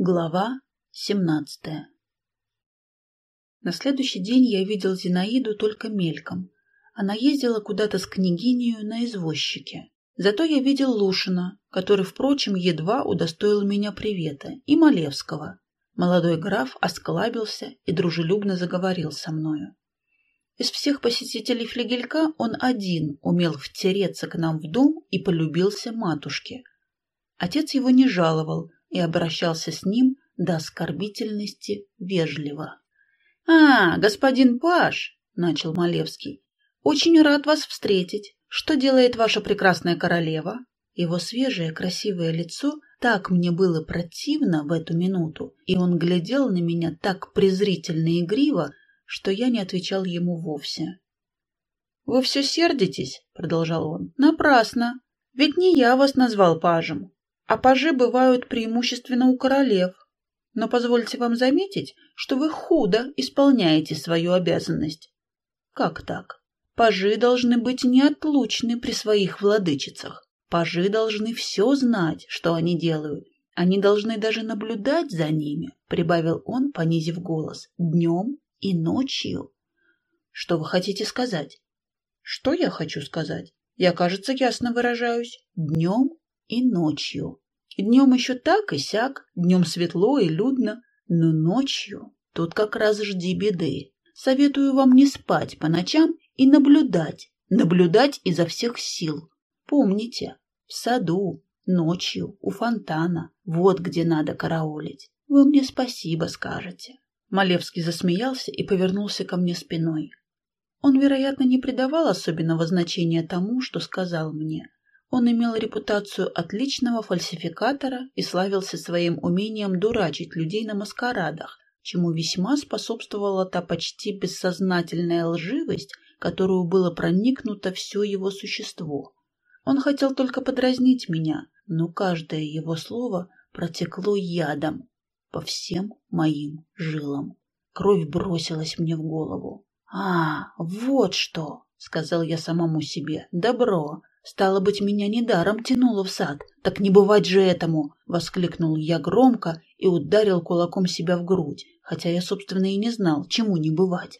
Глава семнадцатая На следующий день я видел Зинаиду только мельком. Она ездила куда-то с княгинею на извозчике. Зато я видел Лушина, который, впрочем, едва удостоил меня привета, и Малевского. Молодой граф осклабился и дружелюбно заговорил со мною. Из всех посетителей флигелька он один умел втереться к нам в дом и полюбился матушке. Отец его не жаловал, и обращался с ним до оскорбительности вежливо. — А, господин Паш, — начал Малевский, — очень рад вас встретить. Что делает ваша прекрасная королева? Его свежее красивое лицо так мне было противно в эту минуту, и он глядел на меня так презрительно и игриво, что я не отвечал ему вовсе. — Вы все сердитесь, — продолжал он, — напрасно. Ведь не я вас назвал пажем, а пажи бывают преимущественно у королев. Но позвольте вам заметить, что вы худо исполняете свою обязанность. Как так? Пажи должны быть неотлучны при своих владычицах. Пажи должны все знать, что они делают. Они должны даже наблюдать за ними, прибавил он, понизив голос, днем и ночью. Что вы хотите сказать? Что я хочу сказать? Я, кажется, ясно выражаюсь. Днем и ночью. Днем еще так и сяк, днем светло и людно, но ночью тут как раз жди беды. Советую вам не спать по ночам и наблюдать, наблюдать изо всех сил. Помните, в саду, ночью, у фонтана, вот где надо караулить. Вы мне спасибо скажете. Малевский засмеялся и повернулся ко мне спиной. Он, вероятно, не придавал особенного значения тому, что сказал мне, он имел репутацию отличного фальсификатора и славился своим умением дурачить людей на маскарадах, чему весьма способствовала та почти бессознательная лживость, которую было проникнуто все его существо. Он хотел только подразнить меня, но каждое его слово протекло ядом по всем моим жилам. Кровь бросилась мне в голову. «А, вот что!» — сказал я самому себе. «Добро! Стало быть, меня недаром тянуло в сад. Так не бывать же этому! Воскликнул я громко и ударил кулаком себя в грудь, хотя я, собственно, и не знал, чему не бывать.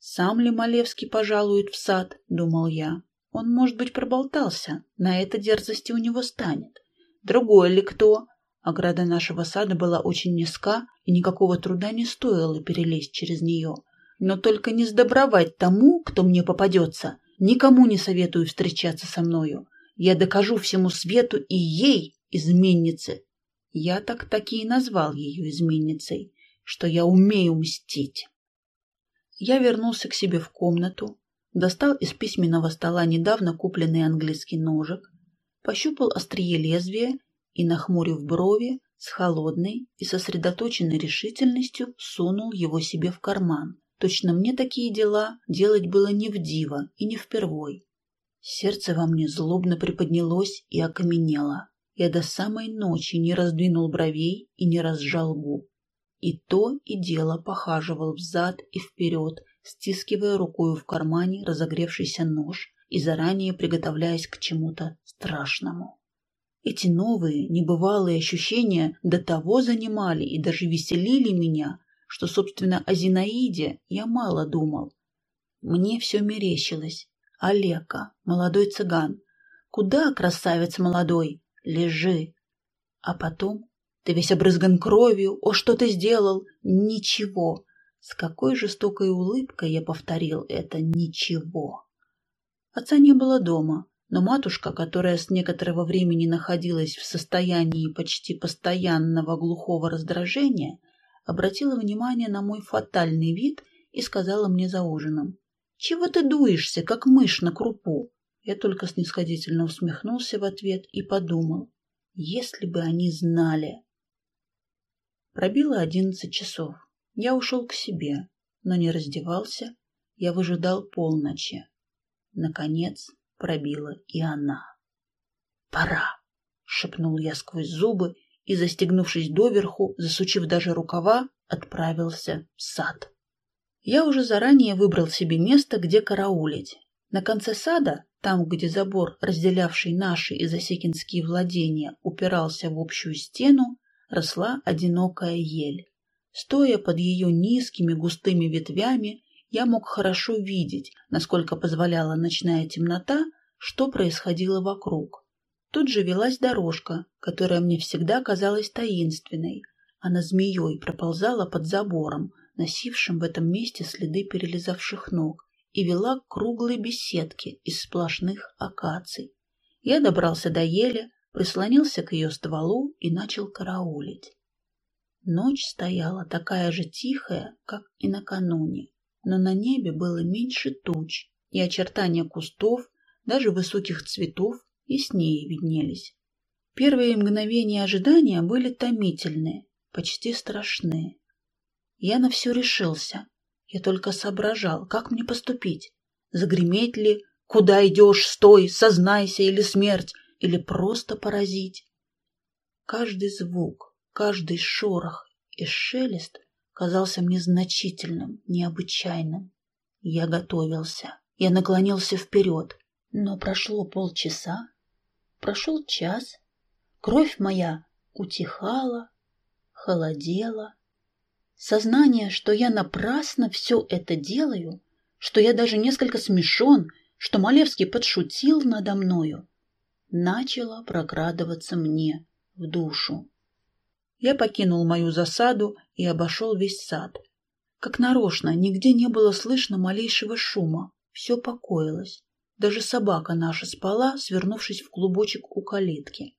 Сам ли Малевский пожалует в сад, думал я. Он, может быть, проболтался. На это дерзости у него станет. Другой ли кто? Ограда нашего сада была очень низка, и никакого труда не стоило перелезть через нее. Но только не сдобровать тому, кто мне попадется, Никому не советую встречаться со мною. Я докажу всему свету и ей, изменнице. Я так таки и назвал ее изменницей, что я умею мстить. Я вернулся к себе в комнату, достал из письменного стола недавно купленный английский ножик, пощупал острие лезвия и, нахмурив брови, с холодной и сосредоточенной решительностью сунул его себе в карман, Точно мне такие дела делать было не в диво и не впервой. Сердце во мне злобно приподнялось и окаменело. Я до самой ночи не раздвинул бровей и не разжал губ. И то и дело похаживал взад и вперед, стискивая рукою в кармане разогревшийся нож и заранее приготовляясь к чему-то страшному. Эти новые, небывалые ощущения до того занимали и даже веселили меня, что, собственно, о Зинаиде я мало думал. Мне все мерещилось. Олега, молодой цыган. Куда, красавец молодой? Лежи. А потом ты весь обрызган кровью. О, что ты сделал? Ничего. С какой жестокой улыбкой я повторил это «ничего». Отца не было дома, но матушка, которая с некоторого времени находилась в состоянии почти постоянного глухого раздражения, обратила внимание на мой фатальный вид и сказала мне за ужином. «Чего ты дуешься, как мышь на крупу?» Я только снисходительно усмехнулся в ответ и подумал, если бы они знали. Пробило одиннадцать часов. Я ушел к себе, но не раздевался. Я выжидал полночи. Наконец пробила и она. «Пора!» — шепнул я сквозь зубы и, застегнувшись доверху, засучив даже рукава, отправился в сад. Я уже заранее выбрал себе место, где караулить. На конце сада, там, где забор, разделявший наши и засекинские владения, упирался в общую стену, росла одинокая ель. Стоя под ее низкими густыми ветвями, я мог хорошо видеть, насколько позволяла ночная темнота, что происходило вокруг. Тут же велась дорожка, которая мне всегда казалась таинственной. Она змеей проползала под забором, носившим в этом месте следы перелезавших ног, и вела к круглой беседке из сплошных акаций. Я добрался до ели, прислонился к ее стволу и начал караулить. Ночь стояла такая же тихая, как и накануне, но на небе было меньше туч, и очертания кустов, даже высоких цветов, яснее виднелись. Первые мгновения ожидания были томительные, почти страшные. Я на все решился. Я только соображал, как мне поступить. Загреметь ли, куда идешь, стой, сознайся или смерть, или просто поразить. Каждый звук, каждый шорох и шелест казался мне значительным, необычайным. Я готовился. Я наклонился вперед. Но прошло полчаса, прошел час. Кровь моя утихала, холодела. Сознание, что я напрасно все это делаю, что я даже несколько смешон, что Малевский подшутил надо мною, начало прокрадываться мне в душу. Я покинул мою засаду и обошел весь сад. Как нарочно, нигде не было слышно малейшего шума, все покоилось. Даже собака наша спала, свернувшись в клубочек у калитки.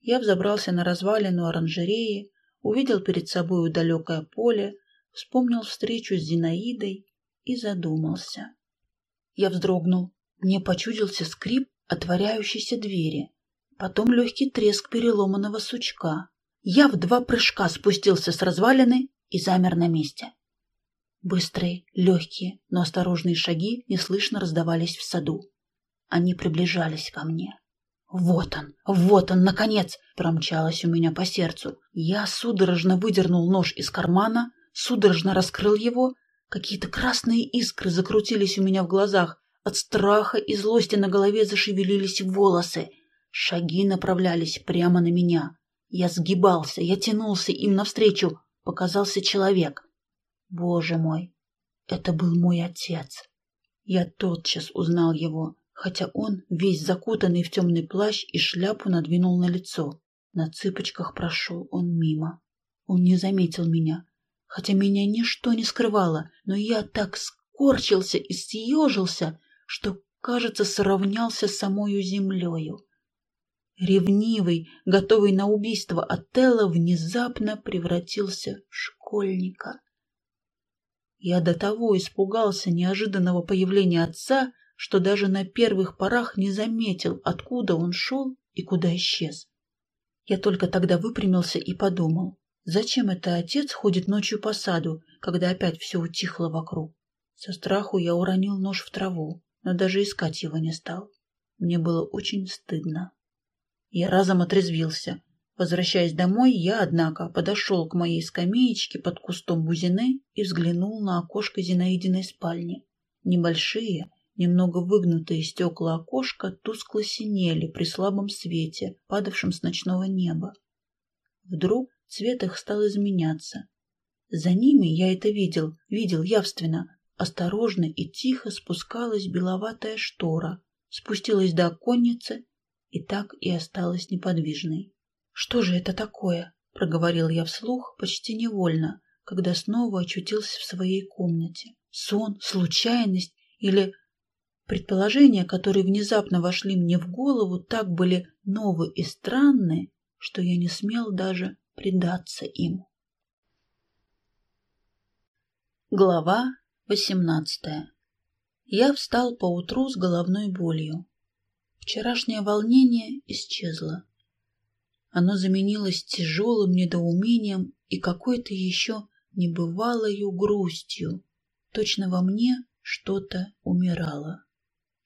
Я взобрался на развалину оранжереи, увидел перед собой далекое поле, вспомнил встречу с Зинаидой и задумался. Я вздрогнул. Мне почудился скрип отворяющейся двери, потом легкий треск переломанного сучка. Я в два прыжка спустился с развалины и замер на месте. Быстрые, легкие, но осторожные шаги неслышно раздавались в саду. Они приближались ко мне. «Вот он! Вот он, наконец!» промчалось у меня по сердцу. Я судорожно выдернул нож из кармана, судорожно раскрыл его. Какие-то красные искры закрутились у меня в глазах. От страха и злости на голове зашевелились волосы. Шаги направлялись прямо на меня. Я сгибался, я тянулся им навстречу. Показался человек. Боже мой, это был мой отец. Я тотчас узнал его хотя он, весь закутанный в темный плащ и шляпу, надвинул на лицо. На цыпочках прошел он мимо. Он не заметил меня, хотя меня ничто не скрывало, но я так скорчился и съежился, что, кажется, сравнялся с самою землею. Ревнивый, готовый на убийство Отелло, внезапно превратился в школьника. Я до того испугался неожиданного появления отца, что даже на первых порах не заметил, откуда он шел и куда исчез. Я только тогда выпрямился и подумал, зачем это отец ходит ночью по саду, когда опять все утихло вокруг. Со страху я уронил нож в траву, но даже искать его не стал. Мне было очень стыдно. Я разом отрезвился. Возвращаясь домой, я, однако, подошел к моей скамеечке под кустом бузины и взглянул на окошко Зинаидиной спальни. Небольшие, Немного выгнутые стекла окошка тускло синели при слабом свете, падавшем с ночного неба. Вдруг цвет их стал изменяться. За ними я это видел, видел явственно. Осторожно и тихо спускалась беловатая штора, спустилась до оконницы и так и осталась неподвижной. «Что же это такое?» — проговорил я вслух почти невольно, когда снова очутился в своей комнате. Сон, случайность или Предположения, которые внезапно вошли мне в голову, так были новы и странны, что я не смел даже предаться им. Глава восемнадцатая. Я встал поутру с головной болью. Вчерашнее волнение исчезло. Оно заменилось тяжелым недоумением и какой-то еще небывалою грустью. Точно во мне что-то умирало.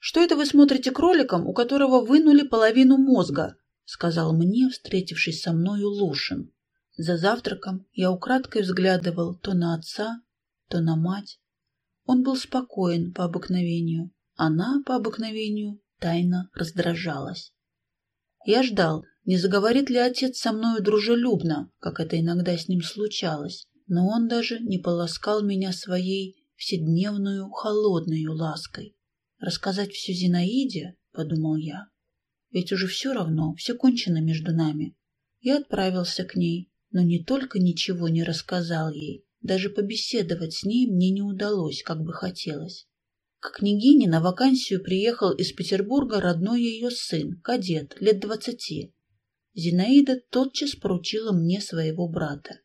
«Что это вы смотрите кроликом, у которого вынули половину мозга?» — сказал мне, встретившись со мною Лушин. За завтраком я украдкой взглядывал то на отца, то на мать. Он был спокоен по обыкновению. Она, по обыкновению, тайно раздражалась. Я ждал, не заговорит ли отец со мною дружелюбно, как это иногда с ним случалось, но он даже не полоскал меня своей вседневную холодную лаской. Рассказать все Зинаиде, — подумал я, — ведь уже все равно, все кончено между нами. Я отправился к ней, но не только ничего не рассказал ей, даже побеседовать с ней мне не удалось, как бы хотелось. К княгине на вакансию приехал из Петербурга родной ее сын, кадет, лет двадцати. Зинаида тотчас поручила мне своего брата.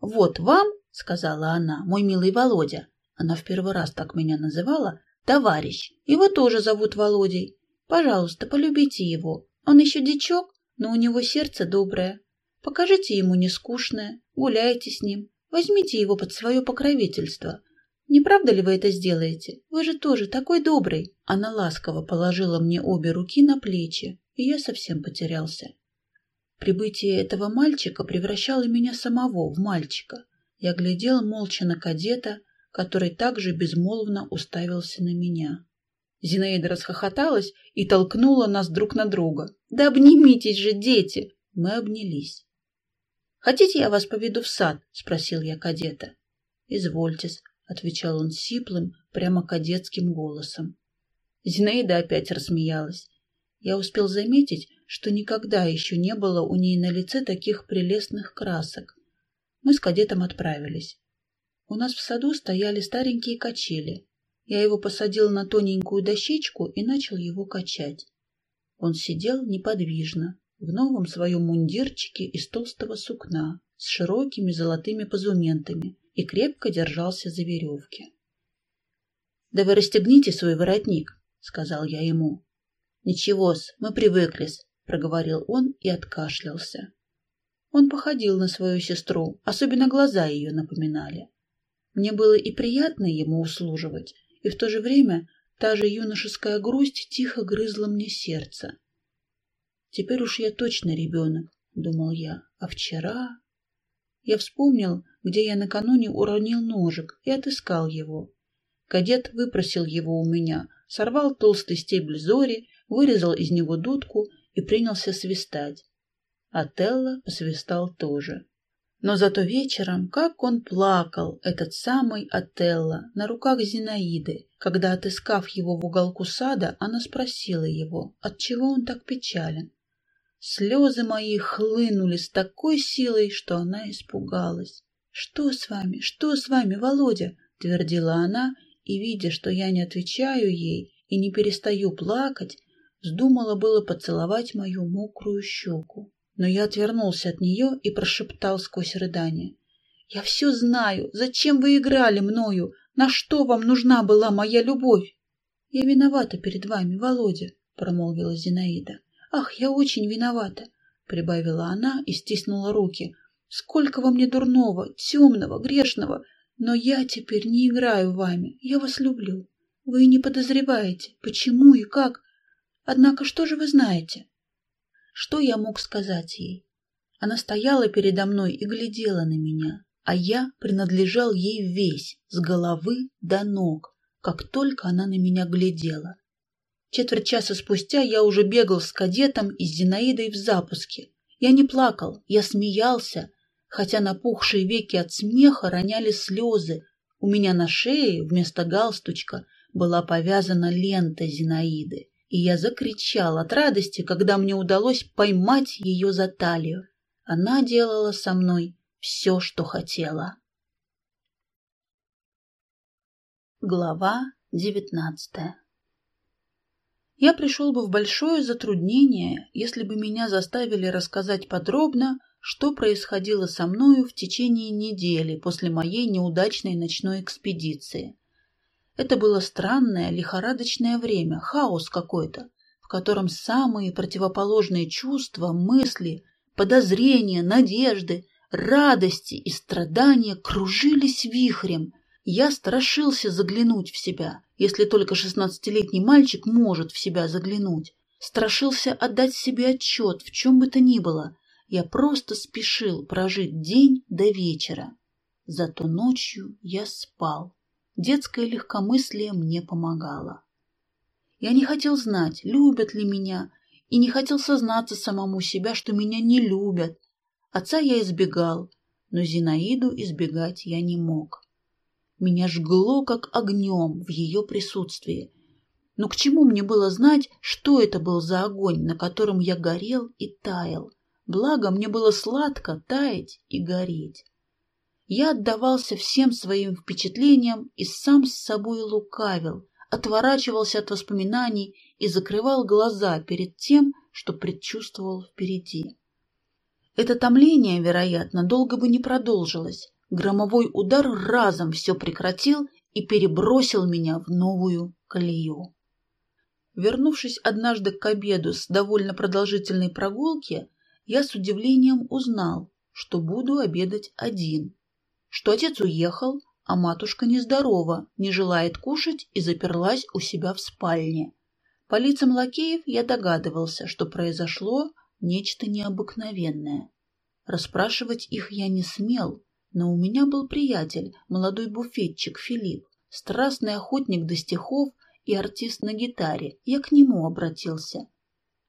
«Вот вам, — сказала она, — мой милый Володя, она в первый раз так меня называла, товарищ, его тоже зовут Володей. Пожалуйста, полюбите его. Он еще дичок, но у него сердце доброе. Покажите ему нескучное, гуляйте с ним, возьмите его под свое покровительство. Не правда ли вы это сделаете? Вы же тоже такой добрый. Она ласково положила мне обе руки на плечи, и я совсем потерялся. Прибытие этого мальчика превращало меня самого в мальчика. Я глядел молча на кадета, который также безмолвно уставился на меня. Зинаида расхохоталась и толкнула нас друг на друга. «Да обнимитесь же, дети!» Мы обнялись. «Хотите, я вас поведу в сад?» — спросил я кадета. «Извольтесь», — отвечал он сиплым, прямо кадетским голосом. Зинаида опять рассмеялась. Я успел заметить, что никогда еще не было у ней на лице таких прелестных красок. Мы с кадетом отправились. У нас в саду стояли старенькие качели. Я его посадил на тоненькую дощечку и начал его качать. Он сидел неподвижно, в новом своем мундирчике из толстого сукна, с широкими золотыми позументами, и крепко держался за веревки. — Да вы расстегните свой воротник, — сказал я ему. — Ничего-с, мы привыкли-с, — проговорил он и откашлялся. Он походил на свою сестру, особенно глаза ее напоминали. Мне было и приятно ему услуживать, и в то же время та же юношеская грусть тихо грызла мне сердце. Теперь уж я точно ребенок, думал я, а вчера... Я вспомнил, где я накануне уронил ножик, и отыскал его. Кадет выпросил его у меня, сорвал толстый стебель зори, вырезал из него дудку и принялся свистать. Отелло посвистал тоже. Но зато вечером, как он плакал, этот самый Отелло, на руках Зинаиды, когда, отыскав его в уголку сада, она спросила его, отчего он так печален. Слезы мои хлынули с такой силой, что она испугалась. «Что с вами? Что с вами, Володя?» — твердила она, и, видя, что я не отвечаю ей и не перестаю плакать, вздумала было поцеловать мою мокрую щеку но я отвернулся от нее и прошептал сквозь рыдание. «Я все знаю. Зачем вы играли мною? На что вам нужна была моя любовь?» «Я виновата перед вами, Володя», — промолвила Зинаида. «Ах, я очень виновата», — прибавила она и стиснула руки. «Сколько во мне дурного, темного, грешного, но я теперь не играю вами, я вас люблю. Вы не подозреваете, почему и как. Однако что же вы знаете?» Что я мог сказать ей? Она стояла передо мной и глядела на меня, а я принадлежал ей весь, с головы до ног, как только она на меня глядела. Четверть часа спустя я уже бегал с кадетом и с Зинаидой в запуске. Я не плакал, я смеялся, хотя напухшие веки от смеха роняли слезы. У меня на шее вместо галстучка была повязана лента Зинаиды и я закричал от радости, когда мне удалось поймать ее за талию. Она делала со мной все, что хотела. Глава девятнадцатая Я пришел бы в большое затруднение, если бы меня заставили рассказать подробно, что происходило со мною в течение недели после моей неудачной ночной экспедиции – это было странное, лихорадочное время, хаос какой-то, в котором самые противоположные чувства, мысли, подозрения, надежды, радости и страдания кружились вихрем. Я страшился заглянуть в себя, если только шестнадцатилетний мальчик может в себя заглянуть. Страшился отдать себе отчет в чем бы то ни было. Я просто спешил прожить день до вечера. Зато ночью я спал. Детское легкомыслие мне помогало. Я не хотел знать, любят ли меня и не хотел сознаться самому себя, что меня не любят. Отца я избегал, но Зинаиду избегать я не мог. Меня жгло, как огнем, в ее присутствии. Но к чему мне было знать, что это был за огонь, на котором я горел и таял? Благо, мне было сладко таять и гореть. Я отдавался всем своим впечатлениям и сам с собой лукавил, отворачивался от воспоминаний и закрывал глаза перед тем, что предчувствовал впереди. Это томление, вероятно, долго бы не продолжилось. Громовой удар разом все прекратил и перебросил меня в новую колею. Вернувшись однажды к обеду с довольно продолжительной прогулки, я с удивлением узнал, что буду обедать один, что отец уехал, а матушка нездорова, не желает кушать и заперлась у себя в спальне. По лицам лакеев я догадывался, что произошло нечто необыкновенное. Расспрашивать их я не смел, но у меня был приятель, молодой буфетчик Филипп, страстный охотник до стихов и артист на гитаре. Я к нему обратился.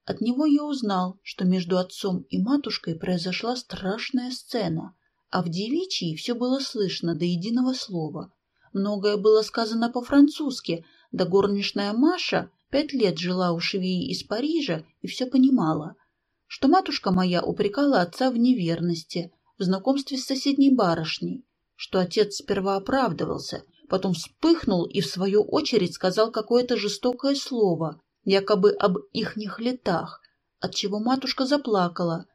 От него я узнал, что между отцом и матушкой произошла страшная сцена, а в девичьей все было слышно до единого слова. Многое было сказано по-французски, да горничная Маша пять лет жила у швеи из Парижа и все понимала, что матушка моя упрекала отца в неверности, в знакомстве с соседней барышней, что отец сперва оправдывался, потом вспыхнул и в свою очередь сказал какое-то жестокое слово, якобы об ихних летах, отчего матушка заплакала,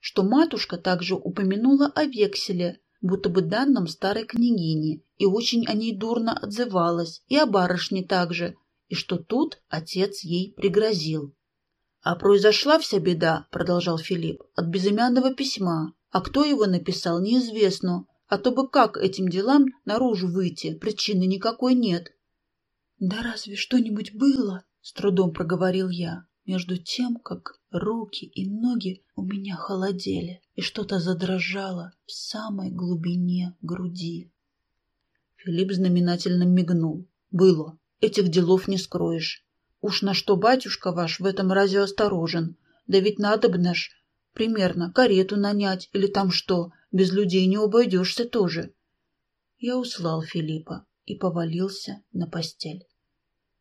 что матушка также упомянула о векселе, будто бы данном старой княгине, и очень о ней дурно отзывалась, и о барышне также, и что тут отец ей пригрозил. «А произошла вся беда», — продолжал Филипп, — «от безымянного письма. А кто его написал, неизвестно. А то бы как этим делам наружу выйти, причины никакой нет». «Да разве что-нибудь было?» — с трудом проговорил я, между тем, как руки и ноги у меня холодели, и что-то задрожало в самой глубине груди. Филипп знаменательно мигнул. «Было. Этих делов не скроешь. Уж на что батюшка ваш в этом разе осторожен. Да ведь надо бы наш, примерно, карету нанять или там что, без людей не обойдешься тоже. Я услал Филиппа и повалился на постель.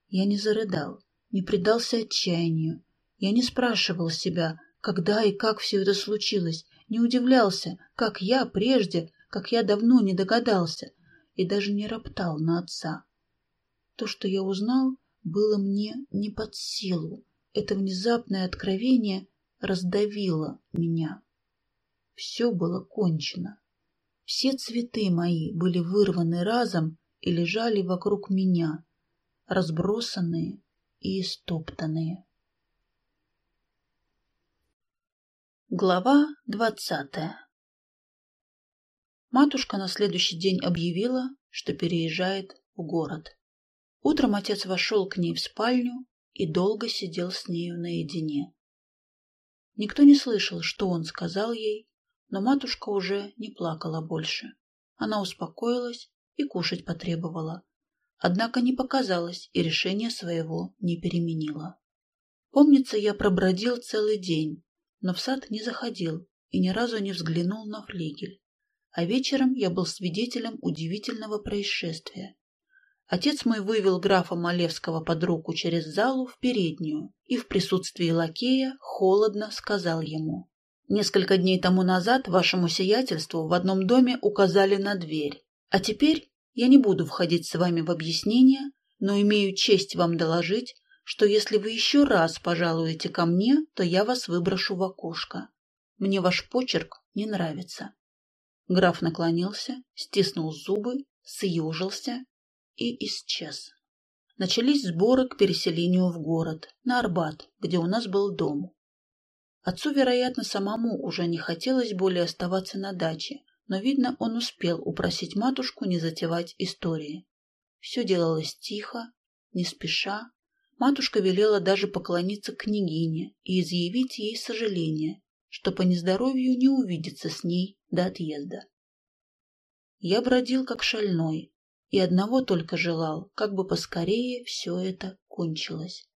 Я не зарыдал, не предался отчаянию. Я не спрашивал себя, когда и как все это случилось, не удивлялся, как я прежде, как я давно не догадался, и даже не роптал на отца. То, что я узнал, было мне не под силу. Это внезапное откровение раздавило меня. Все было кончено. Все цветы мои были вырваны разом и лежали вокруг меня, разбросанные и истоптанные. Глава двадцатая Матушка на следующий день объявила, что переезжает в город. Утром отец вошел к ней в спальню и долго сидел с нею наедине. Никто не слышал, что он сказал ей, но матушка уже не плакала больше. Она успокоилась и кушать потребовала. Однако не показалось и решение своего не переменила. Помнится, я пробродил целый день, но в сад не заходил и ни разу не взглянул на флигель. А вечером я был свидетелем удивительного происшествия. Отец мой вывел графа Малевского под руку через залу в переднюю и в присутствии лакея холодно сказал ему. «Несколько дней тому назад вашему сиятельству в одном доме указали на дверь. А теперь я не буду входить с вами в объяснение, но имею честь вам доложить, что если вы еще раз пожалуете ко мне, то я вас выброшу в окошко. Мне ваш почерк не нравится». Граф наклонился, стиснул зубы, съежился и исчез. Начались сборы к переселению в город, на Арбат, где у нас был дом. Отцу, вероятно, самому уже не хотелось более оставаться на даче, но, видно, он успел упросить матушку не затевать истории. Все делалось тихо, не спеша. Матушка велела даже поклониться княгине и изъявить ей сожаление, что по нездоровью не увидится с ней до отъезда. Я бродил как шальной, и одного только желал, как бы поскорее все это кончилось.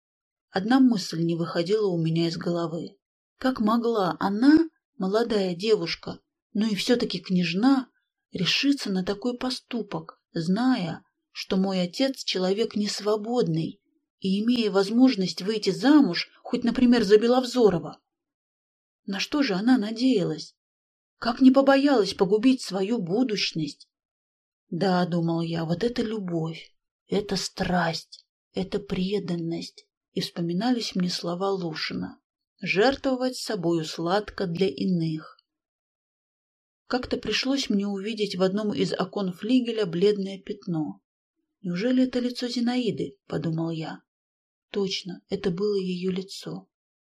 Одна мысль не выходила у меня из головы. Как могла она, молодая девушка, но и все-таки княжна, решиться на такой поступок, зная, что мой отец человек несвободный и имея возможность выйти замуж, хоть, например, за Беловзорова? На что же она надеялась? Как не побоялась погубить свою будущность? Да, думал я, вот это любовь, это страсть, это преданность и вспоминались мне слова Лушина «жертвовать собою сладко для иных». Как-то пришлось мне увидеть в одном из окон флигеля бледное пятно. «Неужели это лицо Зинаиды?» — подумал я. Точно, это было ее лицо.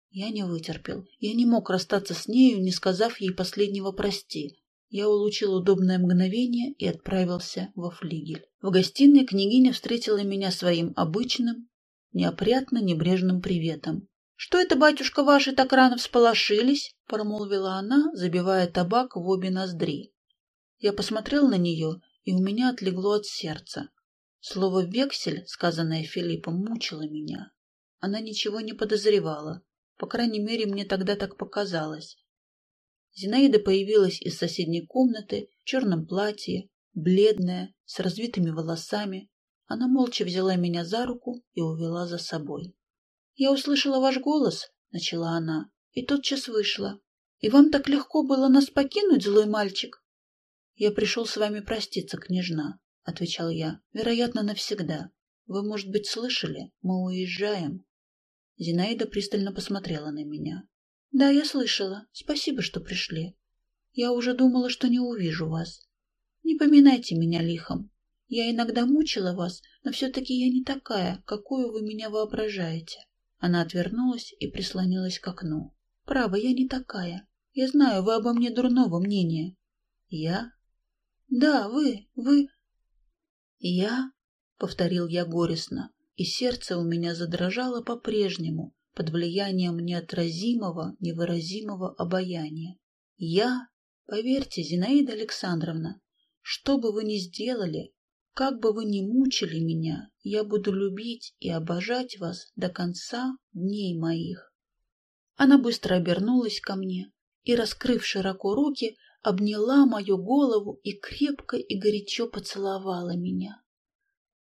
Я не вытерпел. Я не мог расстаться с нею, не сказав ей последнего «прости». Я улучил удобное мгновение и отправился во флигель. В гостиной княгиня встретила меня своим обычным, неопрятно небрежным приветом. «Что это, батюшка, ваши так рано всполошились?» — промолвила она, забивая табак в обе ноздри. Я посмотрел на нее, и у меня отлегло от сердца. Слово «вексель», сказанное Филиппом, мучило меня. Она ничего не подозревала. По крайней мере, мне тогда так показалось. Зинаида появилась из соседней комнаты в черном платье, бледная, с развитыми волосами, она молча взяла меня за руку и увела за собой. «Я услышала ваш голос», — начала она, — «и тотчас вышла. И вам так легко было нас покинуть, злой мальчик?» «Я пришел с вами проститься, княжна», — отвечал я, — «вероятно, навсегда. Вы, может быть, слышали? Мы уезжаем». Зинаида пристально посмотрела на меня. «Да, я слышала. Спасибо, что пришли. Я уже думала, что не увижу вас. Не поминайте меня лихом. Я иногда мучила вас, но все-таки я не такая, какую вы меня воображаете. Она отвернулась и прислонилась к окну. Право, я не такая. Я знаю, вы обо мне дурного мнения. Я? Да, вы, вы... Я? Повторил я горестно, и сердце у меня задрожало по-прежнему под влиянием неотразимого, невыразимого обаяния. Я? Поверьте, Зинаида Александровна, что бы вы ни сделали, как бы вы ни мучили меня, я буду любить и обожать вас до конца дней моих. Она быстро обернулась ко мне и, раскрыв широко руки, обняла мою голову и крепко и горячо поцеловала меня.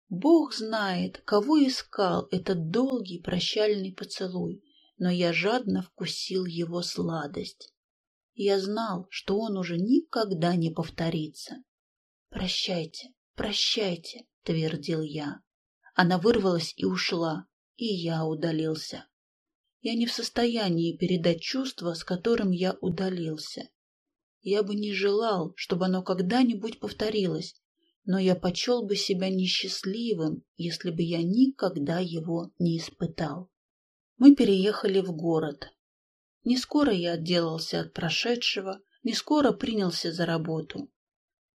Бог знает, кого искал этот долгий прощальный поцелуй, но я жадно вкусил его сладость. Я знал, что он уже никогда не повторится. Прощайте, «Прощайте», — твердил я. Она вырвалась и ушла, и я удалился. Я не в состоянии передать чувство, с которым я удалился. Я бы не желал, чтобы оно когда-нибудь повторилось, но я почел бы себя несчастливым, если бы я никогда его не испытал. Мы переехали в город. Не скоро я отделался от прошедшего, не скоро принялся за работу.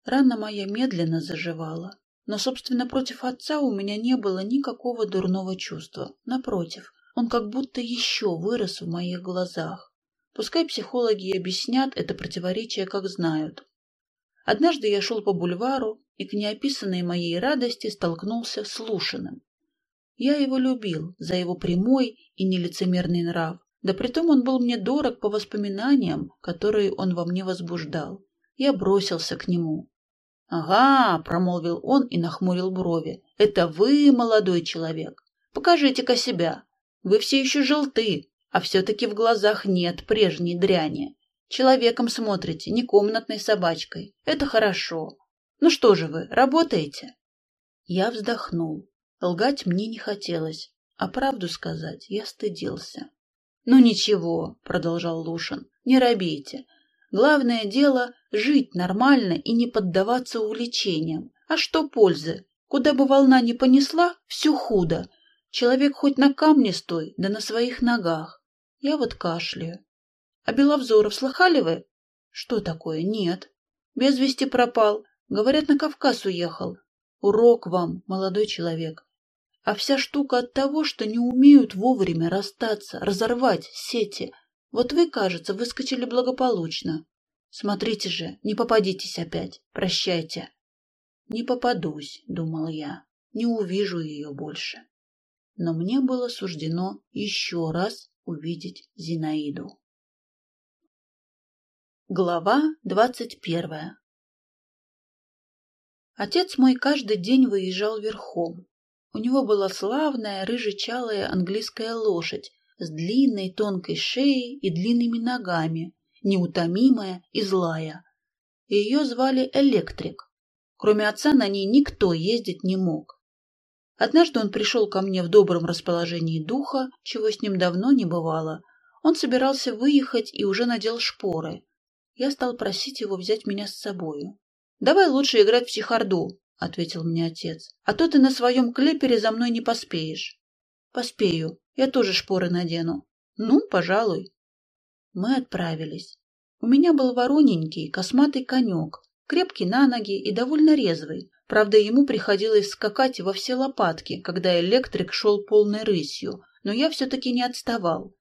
Рана моя медленно заживала, но, собственно, против отца у меня не было никакого дурного чувства. Напротив, он как будто еще вырос в моих глазах. Пускай психологи объяснят это противоречие, как знают. Однажды я шел по бульвару и к неописанной моей радости столкнулся с Лушиным. Я его любил за его прямой и нелицемерный нрав, да притом он был мне дорог по воспоминаниям, которые он во мне возбуждал. Я бросился к нему. «Ага», — промолвил он и нахмурил брови. «Это вы, молодой человек. Покажите-ка себя. Вы все еще желты, а все-таки в глазах нет прежней дряни. Человеком смотрите, не комнатной собачкой. Это хорошо. Ну что же вы, работаете?» Я вздохнул. Лгать мне не хотелось, а правду сказать я стыдился. «Ну ничего», — продолжал Лушин, — «не робейте. Главное дело — жить нормально и не поддаваться увлечениям. А что пользы? Куда бы волна ни понесла, все худо. Человек хоть на камне стой, да на своих ногах. Я вот кашляю. А Беловзоров слыхали вы? Что такое? Нет. Без вести пропал. Говорят, на Кавказ уехал. Урок вам, молодой человек. А вся штука от того, что не умеют вовремя расстаться, разорвать сети — вот вы, кажется, выскочили благополучно. Смотрите же, не попадитесь опять. Прощайте. Не попадусь, думал я. Не увижу ее больше. но мне было суждено еще раз увидеть Зинаиду. Глава двадцать первая Отец мой каждый день выезжал верхом. У него была славная рыжечалая английская лошадь с длинной тонкой шеей и длинными ногами, неутомимая и злая. Ее звали Электрик. Кроме отца на ней никто ездить не мог. Однажды он пришел ко мне в добром расположении духа, чего с ним давно не бывало. Он собирался выехать и уже надел шпоры. Я стал просить его взять меня с собою. «Давай лучше играть в чехарду», — ответил мне отец. «А то ты на своем клепере за мной не поспеешь». «Поспею. Я тоже шпоры надену». «Ну, пожалуй». Мы отправились. У меня был вороненький, косматый конек, крепкий на ноги и довольно резвый. Правда, ему приходилось скакать во все лопатки, когда электрик шел полной рысью, но я все-таки не отставал.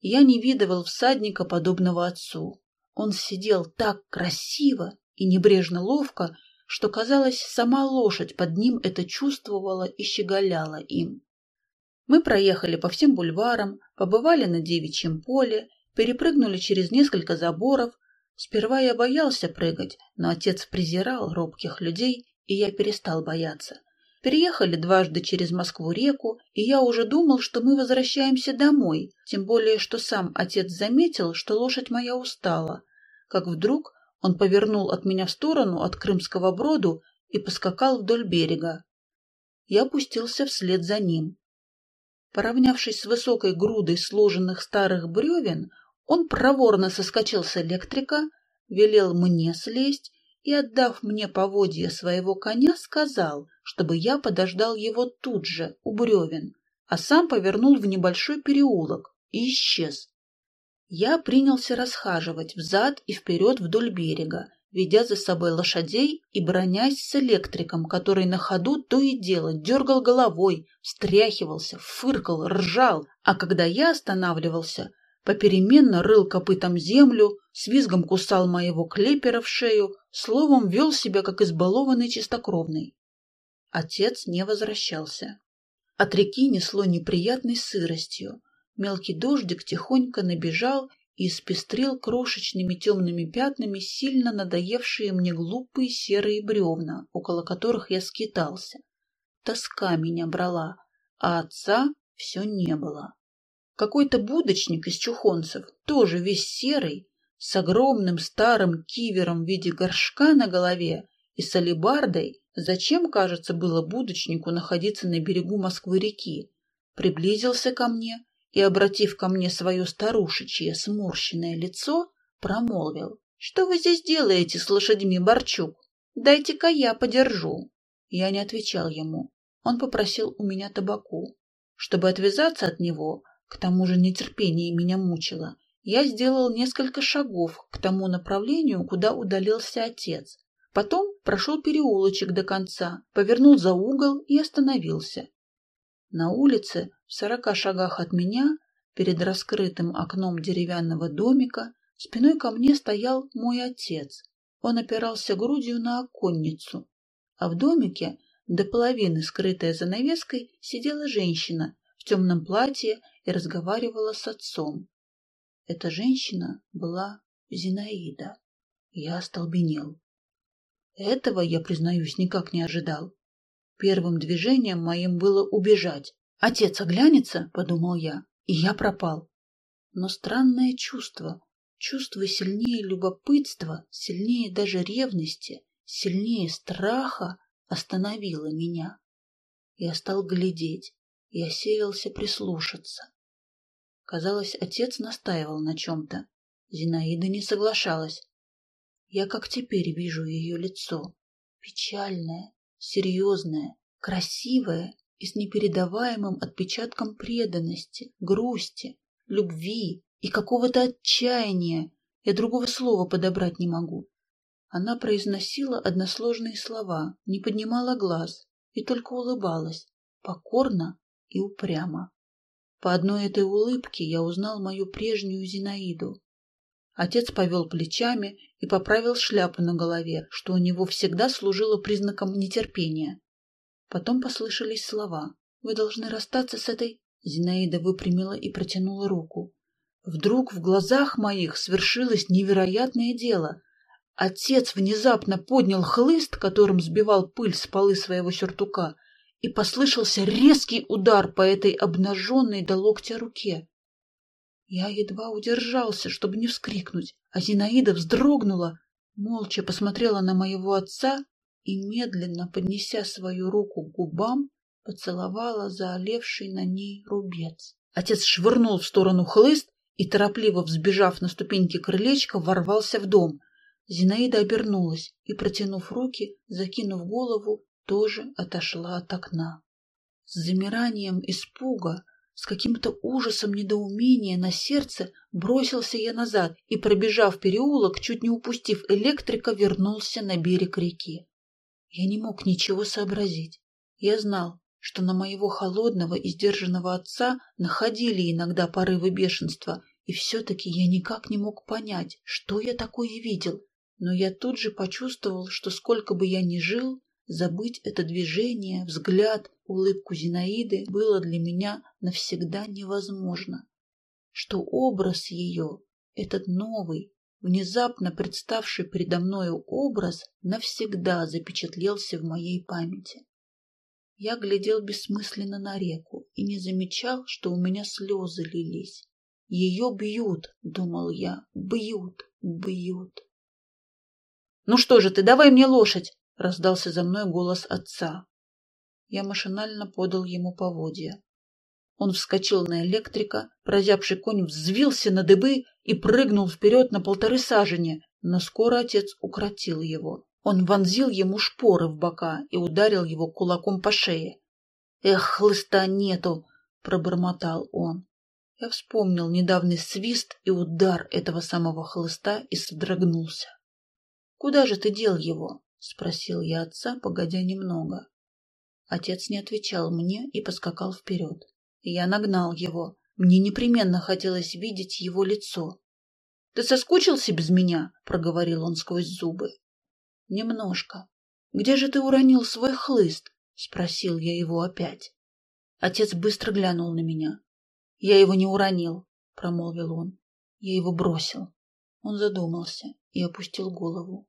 Я не видывал всадника, подобного отцу. Он сидел так красиво и небрежно ловко, что, казалось, сама лошадь под ним это чувствовала и щеголяла им. Мы проехали по всем бульварам, побывали на девичьем поле, перепрыгнули через несколько заборов. Сперва я боялся прыгать, но отец презирал робких людей и я перестал бояться. Переехали дважды через Москву-реку, и я уже думал, что мы возвращаемся домой, тем более, что сам отец заметил, что лошадь моя устала. Как вдруг он повернул от меня в сторону от Крымского броду и поскакал вдоль берега. Я опустился вслед за ним. Поравнявшись с высокой грудой сложенных старых бревен, он проворно соскочил с электрика, велел мне слезть и, отдав мне поводья своего коня, сказал, чтобы я подождал его тут же, у бревен, а сам повернул в небольшой переулок и исчез. Я принялся расхаживать взад и вперед вдоль берега, ведя за собой лошадей и бронясь с электриком, который на ходу то и дело дергал головой, встряхивался, фыркал, ржал, а когда я останавливался, попеременно рыл копытом землю, с визгом кусал моего клепера в шею, словом, вел себя как избалованный чистокровный. Отец не возвращался. От реки несло неприятной сыростью. Мелкий дождик тихонько набежал и испестрил крошечными темными пятнами сильно надоевшие мне глупые серые бревна, около которых я скитался. Тоска меня брала, а отца все не было. Какой-то будочник из чухонцев, тоже весь серый, с огромным старым кивером в виде горшка на голове и с алебардой, зачем, кажется, было будочнику находиться на берегу Москвы-реки, приблизился ко мне и, обратив ко мне свое старушечье сморщенное лицо, промолвил. «Что вы здесь делаете с лошадьми, Борчук? Дайте-ка я подержу». Я не отвечал ему. Он попросил у меня табаку. Чтобы отвязаться от него, к тому же нетерпение меня мучило. Я сделал несколько шагов к тому направлению, куда удалился отец. Потом прошел переулочек до конца, повернул за угол и остановился. На улице, в сорока шагах от меня, перед раскрытым окном деревянного домика, спиной ко мне стоял мой отец. Он опирался грудью на оконницу, а в домике, до половины скрытая занавеской, сидела женщина в темном платье и разговаривала с отцом. Эта женщина была Зинаида. Я остолбенел. Этого, я признаюсь, никак не ожидал. Первым движением моим было убежать. «Отец оглянется», — подумал я, — и я пропал. Но странное чувство, чувство сильнее любопытства, сильнее даже ревности, сильнее страха остановило меня. Я стал глядеть и осеялся прислушаться. Казалось, отец настаивал на чем-то. Зинаида не соглашалась. Я как теперь вижу ее лицо. Печальное, серьезное, красивое и с непередаваемым отпечатком преданности, грусти, любви и какого-то отчаяния. Я другого слова подобрать не могу. Она произносила односложные слова, не поднимала глаз и только улыбалась, покорно и упрямо. По одной этой улыбке я узнал мою прежнюю Зинаиду. Отец повел плечами и поправил шляпу на голове, что у него всегда служило признаком нетерпения. Потом послышались слова. Вы должны расстаться с этой... Зинаида выпрямила и протянула руку. Вдруг в глазах моих свершилось невероятное дело. Отец внезапно поднял хлыст, которым сбивал пыль с полы своего сюртука, и послышался резкий удар по этой обнаженной до локтя руке. Я едва удержался, чтобы не вскрикнуть, а Зинаида вздрогнула, молча посмотрела на моего отца и, медленно поднеся свою руку к губам, поцеловала заолевший на ней рубец. Отец швырнул в сторону хлыст и, торопливо взбежав на ступеньки крылечка, ворвался в дом. Зинаида обернулась и, протянув руки, закинув голову, тоже отошла от окна. С замиранием испуга, с каким-то ужасом недоумения на сердце бросился я назад и, пробежав переулок, чуть не упустив электрика, вернулся на берег реки. Я не мог ничего сообразить. Я знал, что на моего холодного и сдержанного отца находили иногда порывы бешенства, и все-таки я никак не мог понять, что я такое видел. Но я тут же почувствовал, что сколько бы я ни жил, забыть это движение, взгляд, улыбку Зинаиды было для меня навсегда невозможно. Что образ ее, этот новый, внезапно представший передо мною образ, навсегда запечатлелся в моей памяти. Я глядел бессмысленно на реку и не замечал, что у меня слезы лились. Ее бьют, думал я, бьют, бьют. Ну что же ты, давай мне лошадь, раздался за мной голос отца. Я машинально подал ему поводья. Он вскочил на электрика, прозябший конь взвился на дыбы и прыгнул вперед на полторы сажени, но скоро отец укротил его. Он вонзил ему шпоры в бока и ударил его кулаком по шее. «Эх, хлыста нету!» — пробормотал он. Я вспомнил недавний свист и удар этого самого хлыста и содрогнулся. «Куда же ты дел его?» — спросил я отца, погодя немного. Отец не отвечал мне и поскакал вперед. Я нагнал его. Мне непременно хотелось видеть его лицо. — Ты соскучился без меня? — проговорил он сквозь зубы. Немножко. Где же ты уронил свой хлыст? Спросил я его опять. Отец быстро глянул на меня. Я его не уронил, промолвил он. Я его бросил. Он задумался и опустил голову.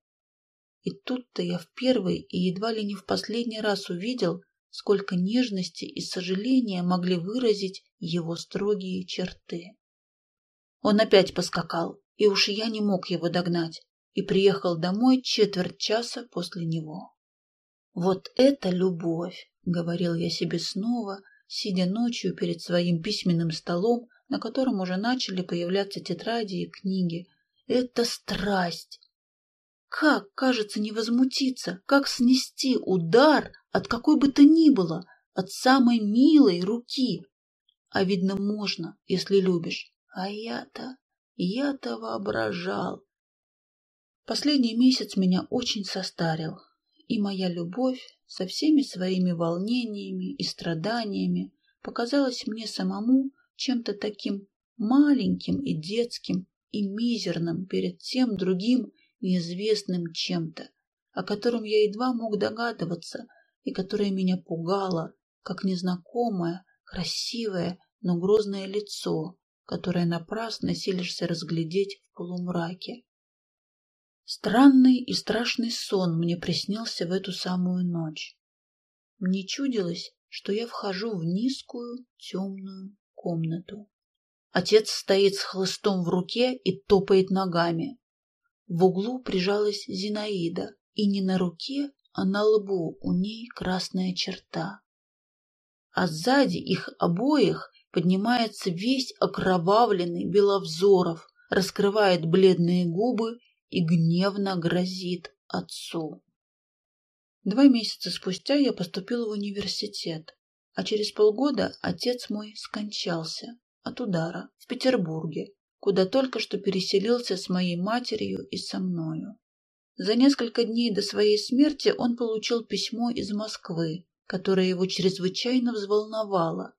И тут-то я в первый и едва ли не в последний раз увидел, сколько нежности и сожаления могли выразить его строгие черты. Он опять поскакал, и уж я не мог его догнать и приехал домой четверть часа после него. «Вот это любовь!» — говорил я себе снова, сидя ночью перед своим письменным столом, на котором уже начали появляться тетради и книги. «Это страсть!» Как, кажется, не возмутиться, как снести удар от какой бы то ни было, от самой милой руки? А видно, можно, если любишь. А я-то, я-то воображал, Последний месяц меня очень состарил, и моя любовь со всеми своими волнениями и страданиями показалась мне самому чем-то таким маленьким и детским и мизерным перед тем другим неизвестным чем-то, о котором я едва мог догадываться и которое меня пугало, как незнакомое, красивое, но грозное лицо, которое напрасно силишься разглядеть в полумраке. Странный и страшный сон мне приснился в эту самую ночь. Мне чудилось, что я вхожу в низкую темную комнату. Отец стоит с хлыстом в руке и топает ногами. В углу прижалась Зинаида, и не на руке, а на лбу у ней красная черта. А сзади их обоих поднимается весь окровавленный Беловзоров, раскрывает бледные губы и гневно грозит отцу. Два месяца спустя я поступил в университет, а через полгода отец мой скончался от удара в Петербурге, куда только что переселился с моей матерью и со мною. За несколько дней до своей смерти он получил письмо из Москвы, которое его чрезвычайно взволновало.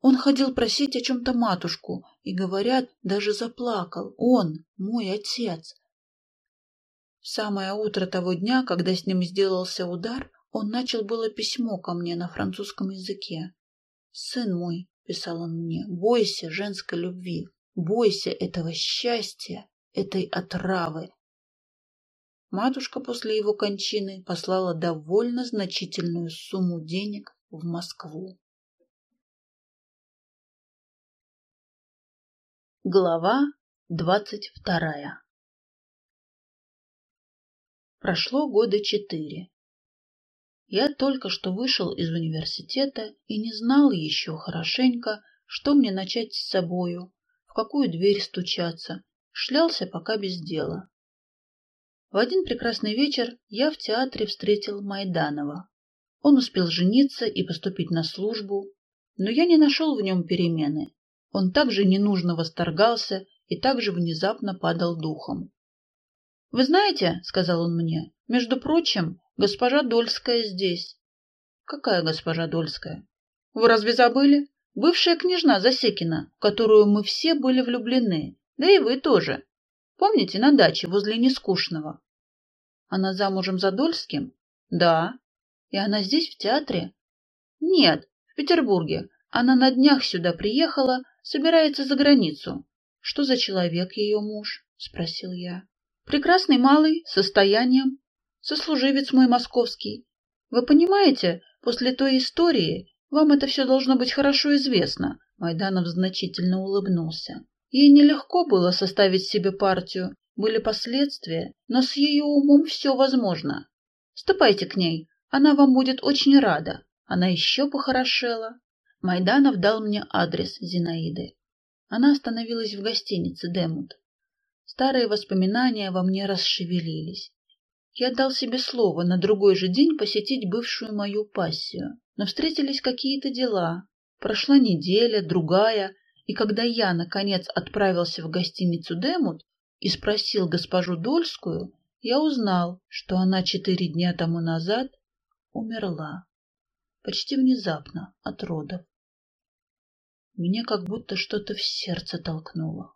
Он ходил просить о чем-то матушку и, говорят, даже заплакал. Он, мой отец, в самое утро того дня, когда с ним сделался удар, он начал было письмо ко мне на французском языке. «Сын мой», — писал он мне, — «бойся женской любви, бойся этого счастья, этой отравы». Матушка после его кончины послала довольно значительную сумму денег в Москву. Глава двадцать вторая Прошло года четыре. Я только что вышел из университета и не знал еще хорошенько, что мне начать с собою, в какую дверь стучаться, шлялся пока без дела. В один прекрасный вечер я в театре встретил Майданова. Он успел жениться и поступить на службу, но я не нашел в нем перемены. Он также ненужно восторгался и также внезапно падал духом. «Вы знаете, — сказал он мне, — между прочим, госпожа Дольская здесь». «Какая госпожа Дольская?» «Вы разве забыли? Бывшая княжна Засекина, в которую мы все были влюблены, да и вы тоже. Помните, на даче возле Нескучного?» «Она замужем за Дольским?» «Да». «И она здесь, в театре?» «Нет, в Петербурге. Она на днях сюда приехала, собирается за границу». «Что за человек ее муж?» — спросил я. Прекрасный малый, состоянием, сослуживец мой московский. Вы понимаете, после той истории вам это все должно быть хорошо известно. Майданов значительно улыбнулся. Ей нелегко было составить себе партию, были последствия, но с ее умом все возможно. Ступайте к ней, она вам будет очень рада. Она еще похорошела. Майданов дал мне адрес Зинаиды. Она остановилась в гостинице Демут. Старые воспоминания во мне расшевелились. Я дал себе слово на другой же день посетить бывшую мою пассию, но встретились какие-то дела. Прошла неделя, другая, и когда я, наконец, отправился в гостиницу Демут и спросил госпожу Дольскую, я узнал, что она четыре дня тому назад умерла. Почти внезапно, от родов. Меня как будто что-то в сердце толкнуло.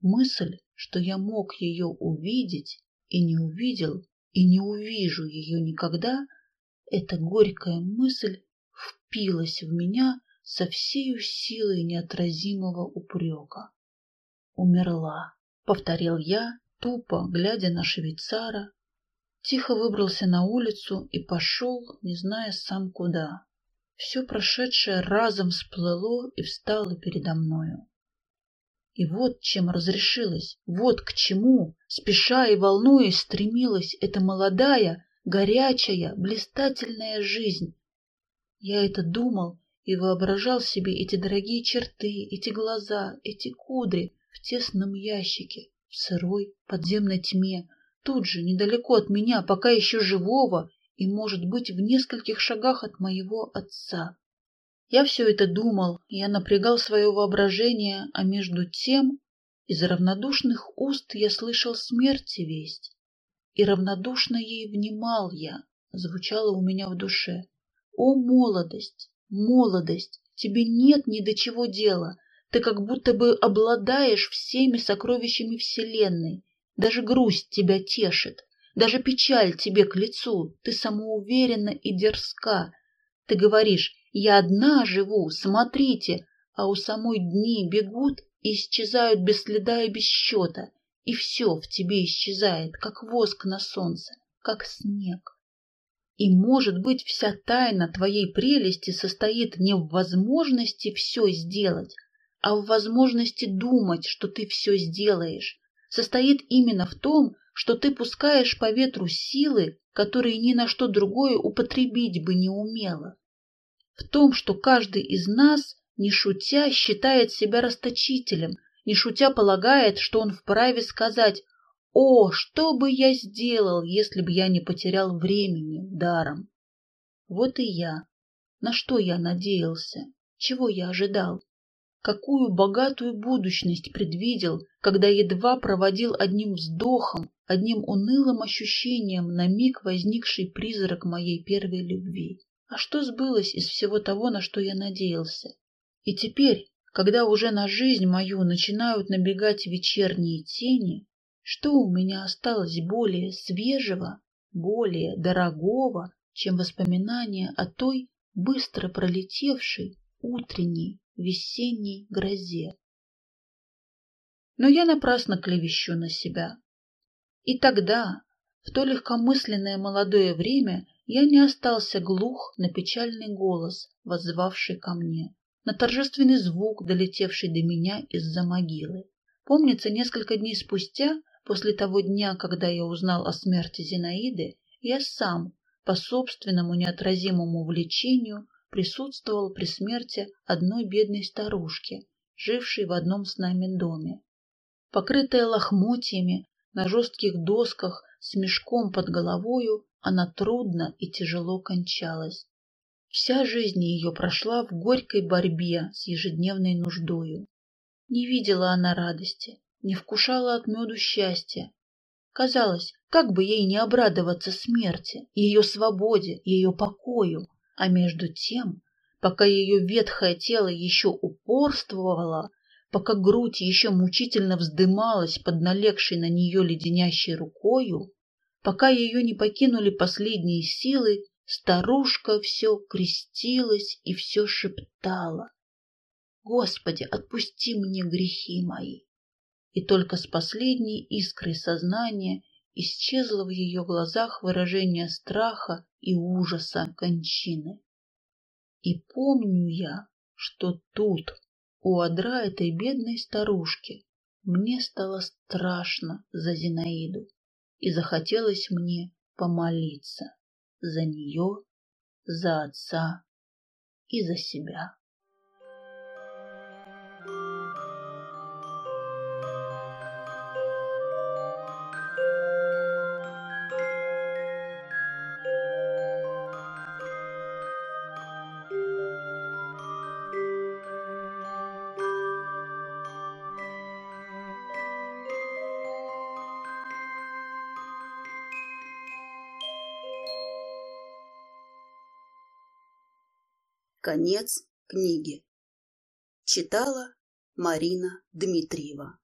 Мысль, что я мог ее увидеть и не увидел, и не увижу ее никогда, эта горькая мысль впилась в меня со всею силой неотразимого упрека. «Умерла», — повторил я, тупо глядя на швейцара, тихо выбрался на улицу и пошел, не зная сам куда. Все прошедшее разом всплыло и встало передо мною. И вот чем разрешилось, вот к чему, спеша и волнуясь, стремилась эта молодая, горячая, блистательная жизнь. Я это думал и воображал себе эти дорогие черты, эти глаза, эти кудри в тесном ящике, в сырой подземной тьме, тут же, недалеко от меня, пока еще живого и, может быть, в нескольких шагах от моего отца. Я все это думал, я напрягал свое воображение, а между тем из равнодушных уст я слышал смерти весть, и равнодушно ей внимал я, звучало у меня в душе. О, молодость, молодость, тебе нет ни до чего дела, ты как будто бы обладаешь всеми сокровищами Вселенной, даже грусть тебя тешит, даже печаль тебе к лицу, ты самоуверенна и дерзка. Ты говоришь, я одна живу, смотрите, а у самой дни бегут и исчезают без следа и без счета, и все в тебе исчезает, как воск на солнце, как снег. И, может быть, вся тайна твоей прелести состоит не в возможности все сделать, а в возможности думать, что ты все сделаешь, состоит именно в том, что ты пускаешь по ветру силы, которые ни на что другое употребить бы не умела в том, что каждый из нас, не шутя, считает себя расточителем, не шутя полагает, что он вправе сказать «О, что бы я сделал, если бы я не потерял времени даром?» Вот и я. На что я надеялся? Чего я ожидал? Какую богатую будущность предвидел, когда едва проводил одним вздохом, одним унылым ощущением на миг возникший призрак моей первой любви? А что сбылось из всего того, на что я надеялся? И теперь, когда уже на жизнь мою начинают набегать вечерние тени, что у меня осталось более свежего, более дорогого, чем воспоминания о той быстро пролетевшей утренней весенней грозе. Но я напрасно клевещу на себя. И тогда, в то легкомысленное молодое время, я не остался глух на печальный голос, воззвавший ко мне, на торжественный звук, долетевший до меня из-за могилы. Помнится, несколько дней спустя, после того дня, когда я узнал о смерти Зинаиды, я сам, по собственному неотразимому влечению, присутствовал при смерти одной бедной старушки, жившей в одном с нами доме. Покрытая лохмотьями, на жестких досках, с мешком под головою, она трудно и тяжело кончалась. Вся жизнь ее прошла в горькой борьбе с ежедневной нуждою. Не видела она радости, не вкушала от меду счастья. Казалось, как бы ей не обрадоваться смерти, ее свободе, ее покою, а между тем, пока ее ветхое тело еще упорствовало, пока грудь еще мучительно вздымалась под налегшей на нее леденящей рукою, пока ее не покинули последние силы, старушка все крестилась и все шептала. Господи, отпусти мне грехи мои. И только с последней искрой сознания исчезло в ее глазах выражение страха и ужаса кончины. И помню я, что тут, у одра этой бедной старушки, мне стало страшно за Зинаиду, и захотелось мне помолиться за нее, за отца и за себя. Конец книги. Читала Марина Дмитриева.